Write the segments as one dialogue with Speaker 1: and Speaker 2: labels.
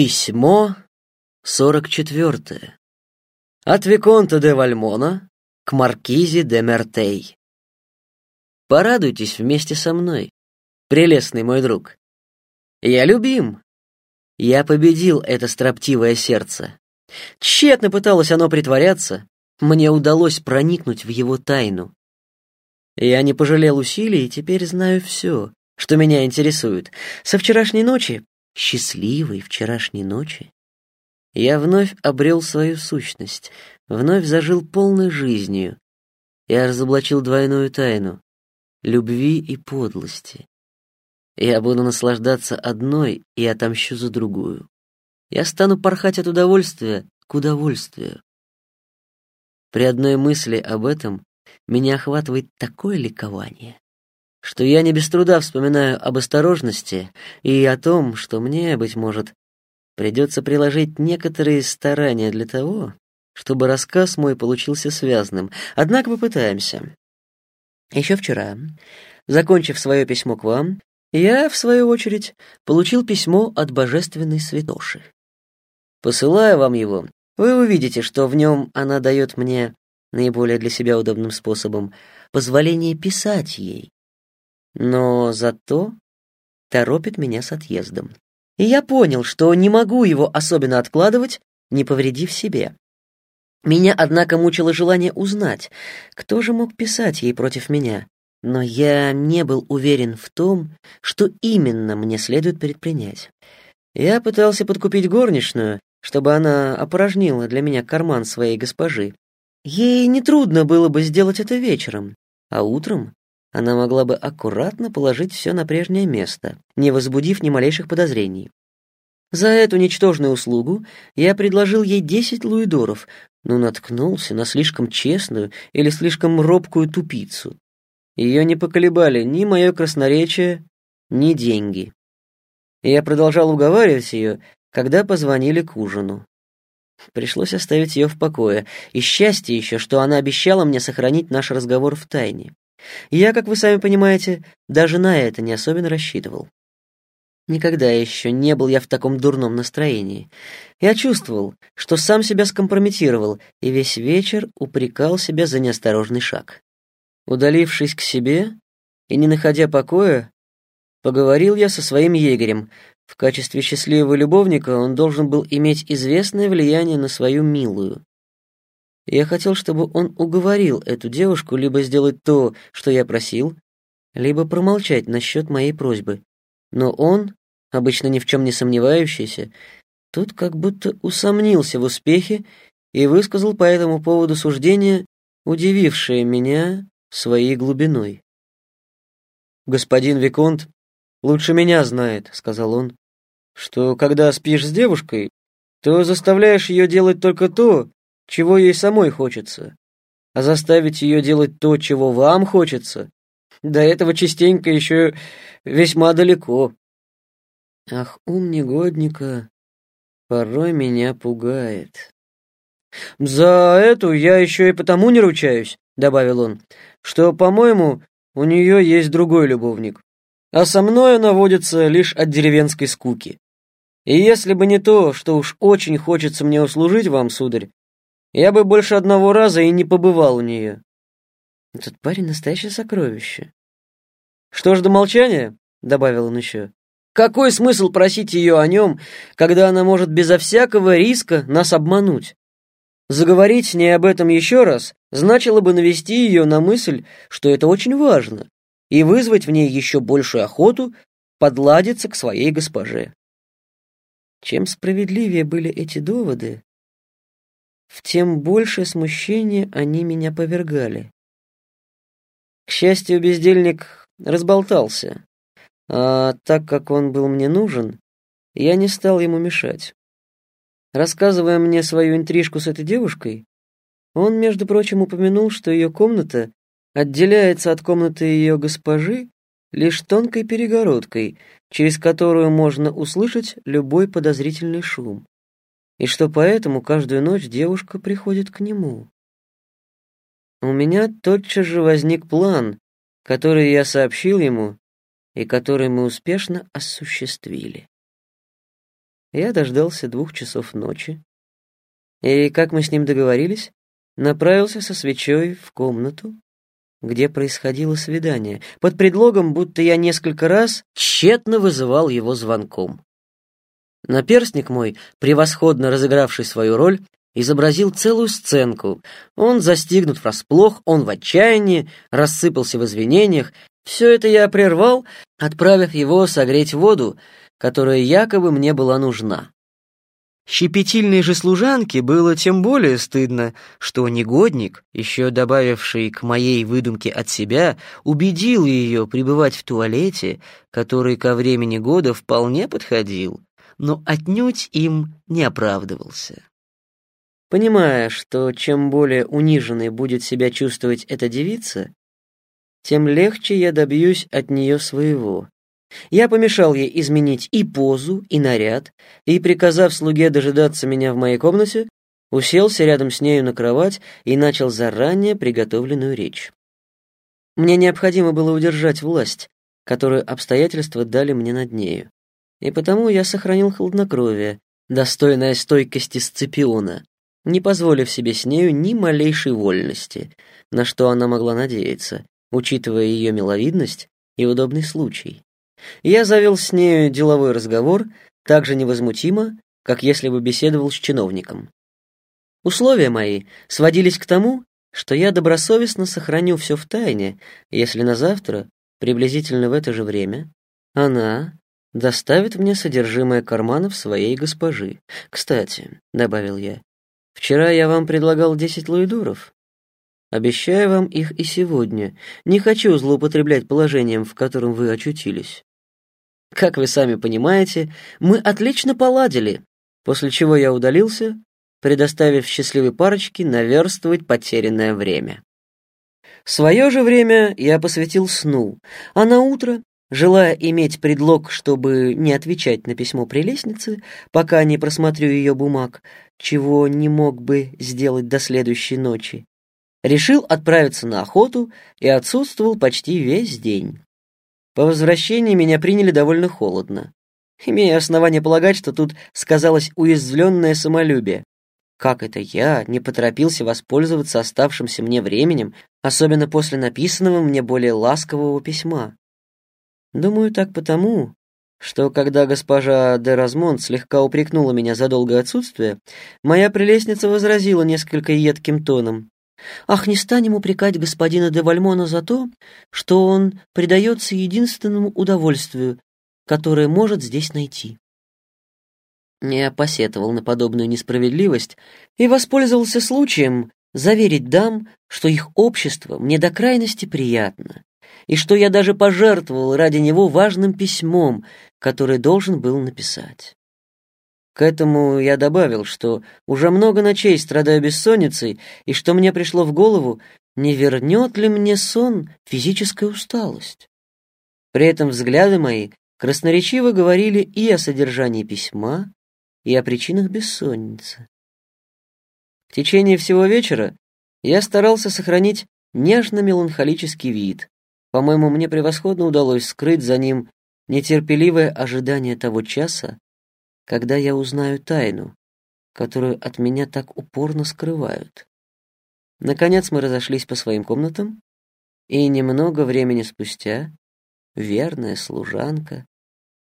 Speaker 1: Письмо 44. От Виконта де Вальмона к Маркизе де Мертей. Порадуйтесь вместе со мной, прелестный мой друг. Я любим. Я победил это строптивое сердце. Тщетно пыталось оно притворяться, мне удалось проникнуть в его тайну. Я не пожалел усилий и теперь знаю все, что меня интересует. Со вчерашней ночи счастливой вчерашней ночи, я вновь обрел свою сущность, вновь зажил полной жизнью. Я разоблачил двойную тайну — любви и подлости. Я буду наслаждаться одной и отомщу за другую. Я стану порхать от удовольствия к удовольствию. При одной мысли об этом меня охватывает такое ликование, что я не без труда вспоминаю об осторожности и о том, что мне, быть может, придется приложить некоторые старания для того, чтобы рассказ мой получился связным. Однако попытаемся. Еще вчера, закончив свое письмо к вам, я, в свою очередь, получил письмо от божественной святоши. Посылая вам его, вы увидите, что в нем она дает мне наиболее для себя удобным способом позволение писать ей, но зато торопит меня с отъездом. И я понял, что не могу его особенно откладывать, не повредив себе. Меня, однако, мучило желание узнать, кто же мог писать ей против меня, но я не был уверен в том, что именно мне следует предпринять. Я пытался подкупить горничную, чтобы она опорожнила для меня карман своей госпожи. Ей нетрудно было бы сделать это вечером, а утром она могла бы аккуратно положить все на прежнее место, не возбудив ни малейших подозрений. За эту ничтожную услугу я предложил ей десять луидоров, но наткнулся на слишком честную или слишком робкую тупицу. Ее не поколебали ни мое красноречие, ни деньги. Я продолжал уговаривать ее, когда позвонили к ужину. Пришлось оставить ее в покое, и счастье еще, что она обещала мне сохранить наш разговор в тайне. Я, как вы сами понимаете, даже на это не особенно рассчитывал. Никогда еще не был я в таком дурном настроении. Я чувствовал, что сам себя скомпрометировал, и весь вечер упрекал себя за неосторожный шаг. Удалившись к себе и не находя покоя, поговорил я со своим егерем. В качестве счастливого любовника он должен был иметь известное влияние на свою милую. Я хотел, чтобы он уговорил эту девушку либо сделать то, что я просил, либо промолчать насчет моей просьбы. Но он, обычно ни в чем не сомневающийся, тут как будто усомнился в успехе и высказал по этому поводу суждение, удивившее меня своей глубиной. «Господин Виконт лучше меня знает», — сказал он, «что когда спишь с девушкой, то заставляешь ее делать только то, чего ей самой хочется, а заставить ее делать то, чего вам хочется, до этого частенько еще весьма далеко. Ах, ум негодника порой меня пугает. «За эту я еще и потому не ручаюсь», — добавил он, «что, по-моему, у нее есть другой любовник, а со мной она водится лишь от деревенской скуки. И если бы не то, что уж очень хочется мне услужить вам, сударь, я бы больше одного раза и не побывал у нее. Этот парень настоящее сокровище. Что ж до молчания, добавил он еще. Какой смысл просить ее о нем, когда она может безо всякого риска нас обмануть? Заговорить с ней об этом еще раз значило бы навести ее на мысль, что это очень важно, и вызвать в ней еще большую охоту подладиться к своей госпоже. Чем справедливее были эти доводы, в тем большее смущение они меня повергали. К счастью, бездельник разболтался, а так как он был мне нужен, я не стал ему мешать. Рассказывая мне свою интрижку с этой девушкой, он, между прочим, упомянул, что ее комната отделяется от комнаты ее госпожи лишь тонкой перегородкой, через которую можно услышать любой подозрительный шум и что поэтому каждую ночь девушка приходит к нему. У меня тотчас же возник план, который я сообщил ему и который мы успешно осуществили. Я дождался двух часов ночи, и, как мы с ним договорились, направился со свечой в комнату, где происходило свидание, под предлогом, будто я несколько раз тщетно вызывал его звонком. Наперстник мой, превосходно разыгравший свою роль, изобразил целую сценку. Он застигнут врасплох, он в отчаянии, рассыпался в извинениях. Все это я прервал, отправив его согреть воду, которая якобы мне была нужна. Щепетильной же служанке было тем более стыдно, что негодник, еще добавивший к моей выдумке от себя, убедил ее пребывать в туалете, который ко времени года вполне подходил, но отнюдь им не оправдывался. Понимая, что чем более униженной будет себя чувствовать эта девица, тем легче я добьюсь от нее своего. Я помешал ей изменить и позу, и наряд, и, приказав слуге дожидаться меня в моей комнате, уселся рядом с нею на кровать и начал заранее приготовленную речь. Мне необходимо было удержать власть, которую обстоятельства дали мне над нею, и потому я сохранил хладнокровие, достойное стойкости Сципиона, не позволив себе с нею ни малейшей вольности, на что она могла надеяться, учитывая ее миловидность и удобный случай. Я завел с нею деловой разговор так же невозмутимо, как если бы беседовал с чиновником. Условия мои сводились к тому, что я добросовестно сохраню все в тайне, если на завтра, приблизительно в это же время, она доставит мне содержимое карманов своей госпожи. Кстати, — добавил я, — вчера я вам предлагал десять луидоров. Обещаю вам их и сегодня. Не хочу злоупотреблять положением, в котором вы очутились. Как вы сами понимаете, мы отлично поладили, после чего я удалился, предоставив счастливой парочке наверстывать потерянное время. Свое же время я посвятил сну, а на утро, желая иметь предлог, чтобы не отвечать на письмо при лестнице, пока не просмотрю ее бумаг, чего не мог бы сделать до следующей ночи, решил отправиться на охоту и отсутствовал почти весь день. По возвращении меня приняли довольно холодно. Имея основание полагать, что тут сказалось уязвленное самолюбие. Как это я не поторопился воспользоваться оставшимся мне временем, особенно после написанного мне более ласкового письма? Думаю, так потому, что когда госпожа де Размонт слегка упрекнула меня за долгое отсутствие, моя прелестница возразила несколько едким тоном. Ах, не станем упрекать господина де Вальмона за то, что он предается единственному удовольствию, которое может здесь найти. Я посетовал на подобную несправедливость и воспользовался случаем заверить дам, что их общество мне до крайности приятно, и что я даже пожертвовал ради него важным письмом, которое должен был написать. К этому я добавил, что уже много ночей страдаю бессонницей, и что мне пришло в голову, не вернет ли мне сон физическая усталость. При этом взгляды мои красноречиво говорили и о содержании письма, и о причинах бессонницы. В течение всего вечера я старался сохранить нежно-меланхолический вид. По-моему, мне превосходно удалось скрыть за ним нетерпеливое ожидание того часа, когда я узнаю тайну, которую от меня так упорно скрывают. Наконец мы разошлись по своим комнатам, и немного времени спустя верная служанка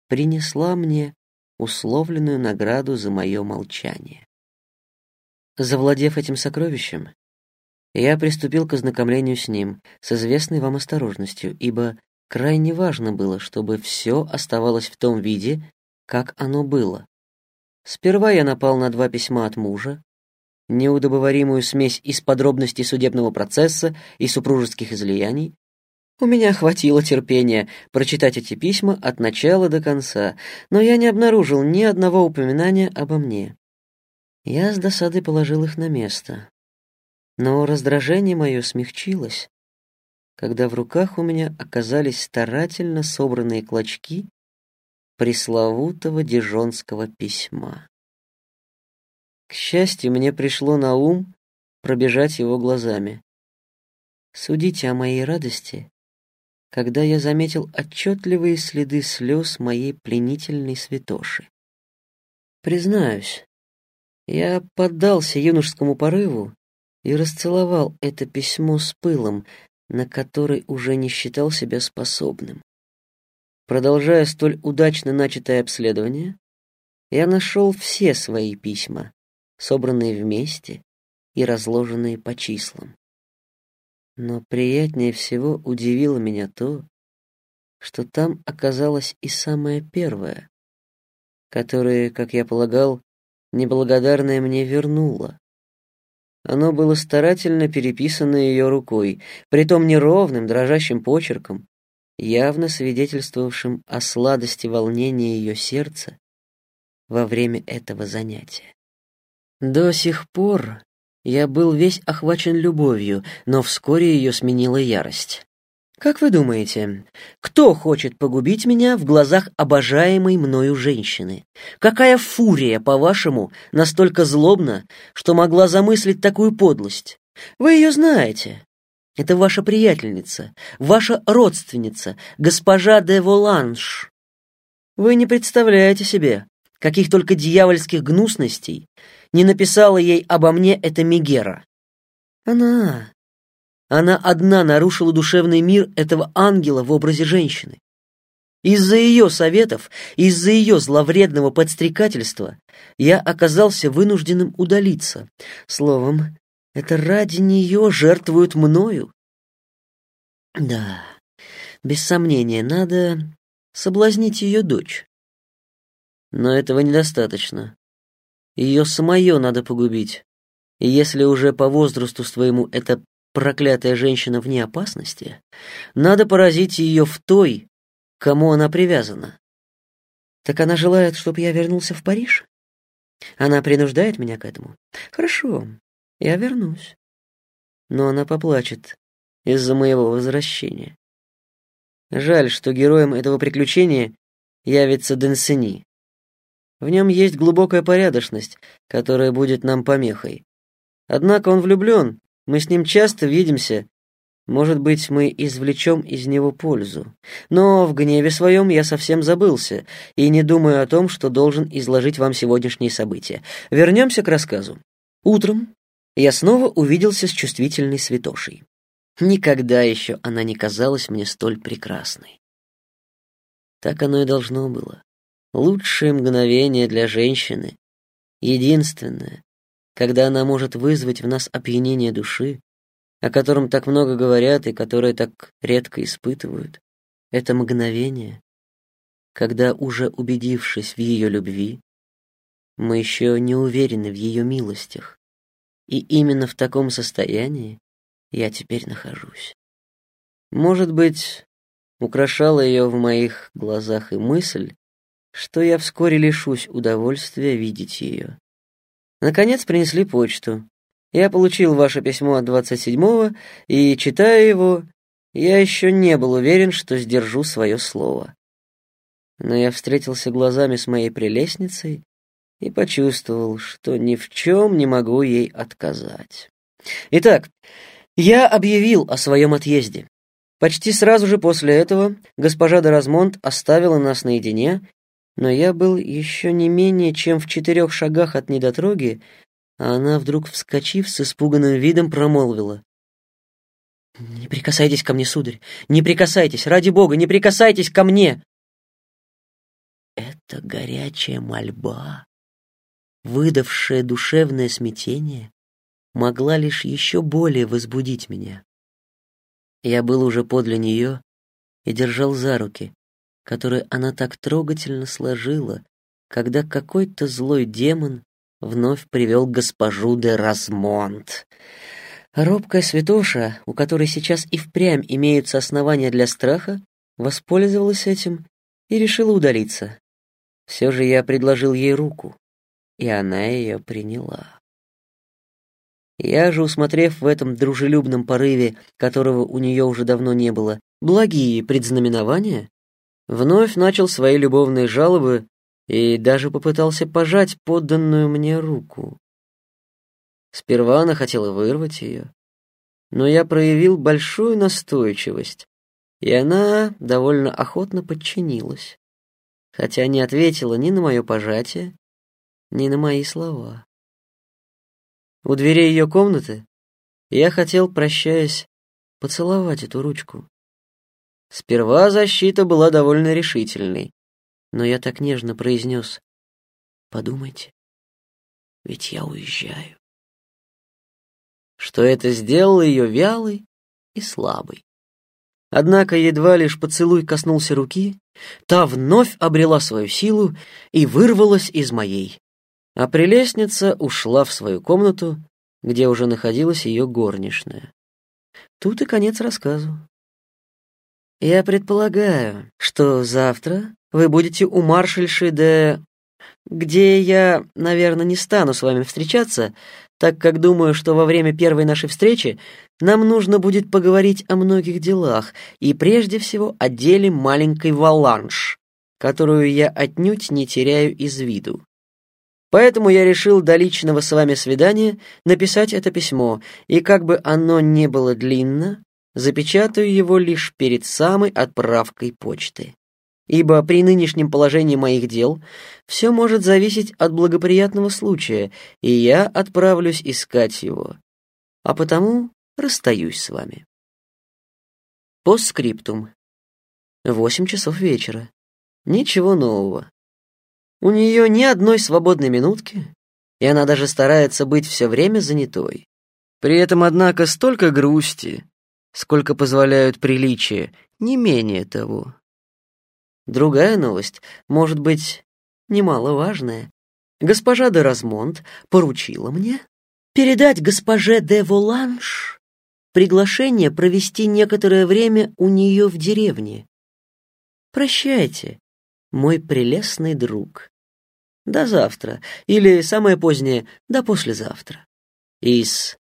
Speaker 1: принесла мне условленную награду за мое молчание. Завладев этим сокровищем, я приступил к ознакомлению с ним с известной вам осторожностью, ибо крайне важно было, чтобы все оставалось в том виде, как оно было. Сперва я напал на два письма от мужа, неудобоваримую смесь из подробностей судебного процесса и супружеских излияний. У меня хватило терпения прочитать эти письма от начала до конца, но я не обнаружил ни одного упоминания обо мне. Я с досадой положил их на место. Но раздражение мое смягчилось, когда в руках у меня оказались старательно собранные клочки пресловутого дижонского письма. К счастью, мне пришло на ум пробежать его глазами. Судите о моей радости, когда я заметил отчетливые следы слез моей пленительной святоши. Признаюсь, я поддался юношескому порыву и расцеловал это письмо с пылом, на который уже не считал себя способным. Продолжая столь удачно начатое обследование, я нашел все свои письма, собранные вместе и разложенные по числам. Но приятнее всего удивило меня то, что там оказалось и самое первое, которое, как я полагал, неблагодарное мне вернуло. Оно было старательно переписано ее рукой, притом неровным, дрожащим почерком, явно свидетельствовавшим о сладости волнения ее сердца во время этого занятия. До сих пор я был весь охвачен любовью, но вскоре ее сменила ярость. Как вы думаете, кто хочет погубить меня в глазах обожаемой мною женщины? Какая фурия, по-вашему, настолько злобна, что могла замыслить такую подлость? Вы ее знаете. Это ваша приятельница, ваша родственница, госпожа де Воланж. Вы не представляете себе, каких только дьявольских гнусностей не написала ей обо мне эта Мегера. Она, она одна нарушила душевный мир этого ангела в образе женщины. Из-за ее советов, из-за ее зловредного подстрекательства я оказался вынужденным удалиться. Словом, это ради нее жертвуют мною. Да, без сомнения, надо соблазнить ее дочь. Но этого недостаточно. Ее самое надо погубить. И если уже по возрасту своему это проклятая женщина вне опасности, надо поразить ее в той, кому она привязана. Так она желает, чтобы я вернулся в Париж? Она принуждает меня к этому? Хорошо, я вернусь. Но она поплачет из-за моего возвращения. Жаль, что героем этого приключения явится Денсени. В нем есть глубокая порядочность, которая будет нам помехой. Однако он влюблен мы с ним часто видимся. Может быть, мы извлечем из него пользу. Но в гневе своем я совсем забылся и не думаю о том, что должен изложить вам сегодняшние события. Вернемся к рассказу. Утром я снова увиделся с чувствительной святошей. Никогда еще она не казалась мне столь прекрасной. Так оно и должно было. Лучшее мгновение для женщины, единственное, когда она может вызвать в нас опьянение души, о котором так много говорят и которое так редко испытывают, это мгновение, когда, уже убедившись в ее любви, мы еще не уверены в ее милостях. И именно в таком состоянии я теперь нахожусь. Может быть, украшала ее в моих глазах и мысль, что я вскоре лишусь удовольствия видеть ее. Наконец принесли почту. Я получил ваше письмо от 27-го, и, читая его, я еще не был уверен, что сдержу свое слово. Но я встретился глазами с моей прелестницей и почувствовал, что ни в чем не могу ей отказать. Итак, я объявил о своем отъезде. Почти сразу же после этого госпожа де Размонт оставила нас наедине но я был еще не менее чем в четырех шагах от недотроги, а она, вдруг вскочив, с испуганным видом промолвила. «Не прикасайтесь ко мне, сударь! Не прикасайтесь! Ради бога, не прикасайтесь ко мне!» Это горячая мольба, выдавшая душевное смятение, могла лишь еще более возбудить меня. Я был уже подле нее и держал за руки, которые она так трогательно сложила, когда какой-то злой демон вновь привел госпожу де Размонт. Робкая святоша, у которой сейчас и впрямь имеются основания для страха, воспользовалась этим и решила удалиться. Все же я предложил ей руку, и она ее приняла. Я же, усмотрев в этом дружелюбном порыве, которого у нее уже давно не было, благие предзнаменования, вновь начал свои любовные жалобы и даже попытался пожать подданную мне руку. Сперва она хотела вырвать ее, но я проявил большую настойчивость, и она довольно охотно подчинилась, хотя не ответила ни на мое пожатие, ни на мои слова. У дверей ее комнаты я хотел, прощаясь, поцеловать эту ручку. Сперва защита была довольно решительной, но я так нежно произнес «Подумайте, ведь я уезжаю». Что это сделало ее вялой и слабой. Однако едва лишь поцелуй коснулся руки, та вновь обрела свою силу и вырвалась из моей. А прелестница ушла в свою комнату, где уже находилась ее горничная. Тут и конец рассказу. Я предполагаю, что завтра вы будете у маршальши де... где я, наверное, не стану с вами встречаться, так как думаю, что во время первой нашей встречи нам нужно будет поговорить о многих делах и прежде всего о деле маленькой Валанш, которую я отнюдь не теряю из виду. Поэтому я решил до личного с вами свидания написать это письмо, и как бы оно ни было длинно, запечатаю его лишь перед самой отправкой почты ибо при нынешнем положении моих дел все может зависеть от благоприятного случая, и я отправлюсь искать его. А потому расстаюсь с вами. Постскриптум. Восемь часов вечера. Ничего нового. У нее ни одной свободной минутки, и она даже старается быть все время занятой. При этом, однако, столько грусти, сколько позволяют приличия, не менее того. Другая новость, может быть, немаловажная. Госпожа де Размонт поручила мне передать госпоже де Воланш приглашение провести некоторое время у нее в деревне. Прощайте, мой прелестный друг. До завтра, или самое позднее, до послезавтра. Из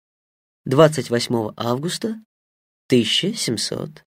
Speaker 1: 28 августа 1700